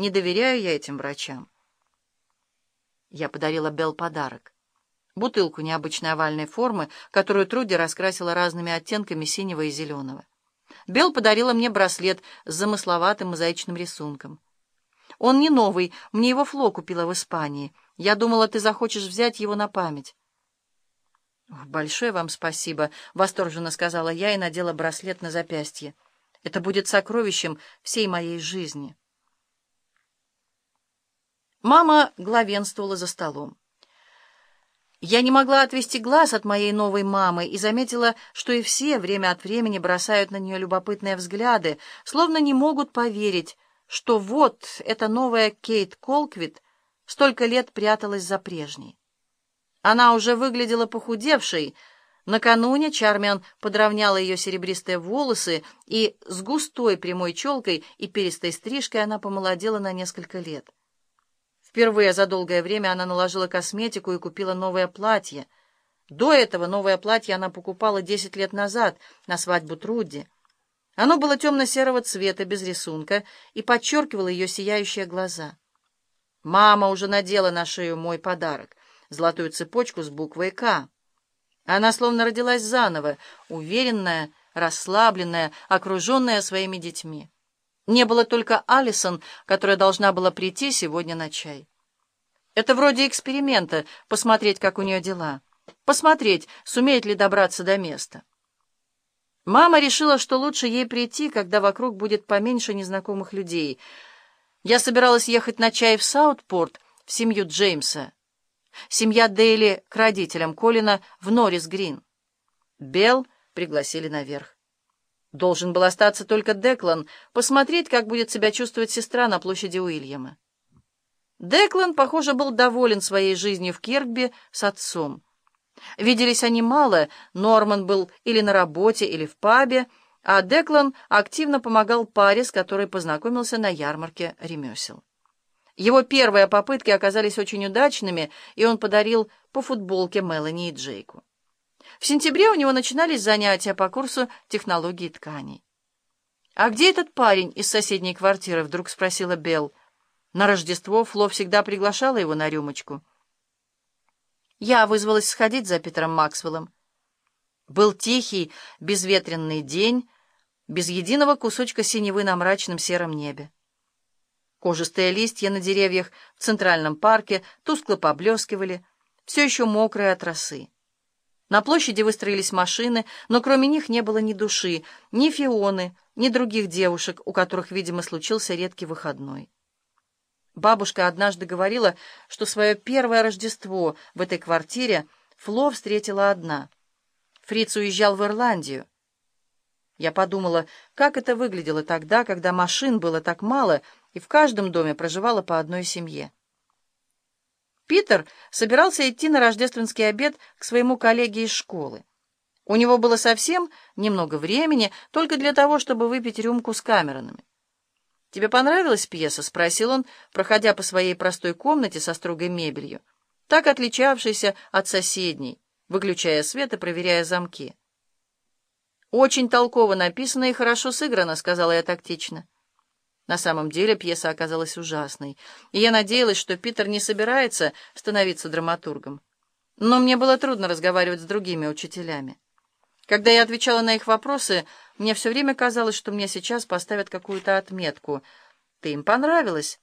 Не доверяю я этим врачам. Я подарила Белл подарок. Бутылку необычной овальной формы, которую Труди раскрасила разными оттенками синего и зеленого. Белл подарила мне браслет с замысловатым мозаичным рисунком. Он не новый, мне его Фло купила в Испании. Я думала, ты захочешь взять его на память. «Большое вам спасибо», — восторженно сказала я и надела браслет на запястье. «Это будет сокровищем всей моей жизни». Мама главенствовала за столом. Я не могла отвести глаз от моей новой мамы и заметила, что и все время от времени бросают на нее любопытные взгляды, словно не могут поверить, что вот эта новая Кейт Колквит столько лет пряталась за прежней. Она уже выглядела похудевшей. Накануне Чармиан подровняла ее серебристые волосы, и с густой прямой челкой и перистой стрижкой она помолодела на несколько лет. Впервые за долгое время она наложила косметику и купила новое платье. До этого новое платье она покупала десять лет назад на свадьбу Трудди. Оно было темно-серого цвета, без рисунка, и подчеркивало ее сияющие глаза. Мама уже надела на шею мой подарок золотую цепочку с буквой «К». Она словно родилась заново, уверенная, расслабленная, окруженная своими детьми. Не было только Алисон, которая должна была прийти сегодня на чай. Это вроде эксперимента, посмотреть, как у нее дела. Посмотреть, сумеет ли добраться до места. Мама решила, что лучше ей прийти, когда вокруг будет поменьше незнакомых людей. Я собиралась ехать на чай в Саутпорт, в семью Джеймса. Семья Дейли к родителям Колина в Норрис-Грин. Белл пригласили наверх. Должен был остаться только Деклан, посмотреть, как будет себя чувствовать сестра на площади Уильяма. Деклан, похоже, был доволен своей жизнью в Киркби с отцом. Виделись они мало, Норман был или на работе, или в пабе, а Деклан активно помогал паре, с которой познакомился на ярмарке ремесел. Его первые попытки оказались очень удачными, и он подарил по футболке Мелани и Джейку. В сентябре у него начинались занятия по курсу технологии тканей. «А где этот парень из соседней квартиры?» — вдруг спросила Белл. На Рождество Фло всегда приглашала его на рюмочку. Я вызвалась сходить за Питером Максвеллом. Был тихий, безветренный день, без единого кусочка синевы на мрачном сером небе. Кожистые листья на деревьях в Центральном парке тускло поблескивали, все еще мокрые от росы. На площади выстроились машины, но кроме них не было ни души, ни Фионы, ни других девушек, у которых, видимо, случился редкий выходной. Бабушка однажды говорила, что свое первое Рождество в этой квартире Фло встретила одна. Фриц уезжал в Ирландию. Я подумала, как это выглядело тогда, когда машин было так мало, и в каждом доме проживало по одной семье. Питер собирался идти на рождественский обед к своему коллеге из школы. У него было совсем немного времени, только для того, чтобы выпить рюмку с Камеронами. «Тебе понравилась пьеса?» — спросил он, проходя по своей простой комнате со строгой мебелью, так отличавшейся от соседней, выключая свет и проверяя замки. «Очень толково написано и хорошо сыграно», — сказала я тактично. На самом деле пьеса оказалась ужасной, и я надеялась, что Питер не собирается становиться драматургом. Но мне было трудно разговаривать с другими учителями. Когда я отвечала на их вопросы, мне все время казалось, что мне сейчас поставят какую-то отметку. «Ты им понравилась?»